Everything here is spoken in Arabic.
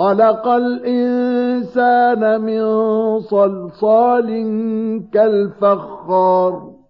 خلق الإنسان من صلصال كالفخار.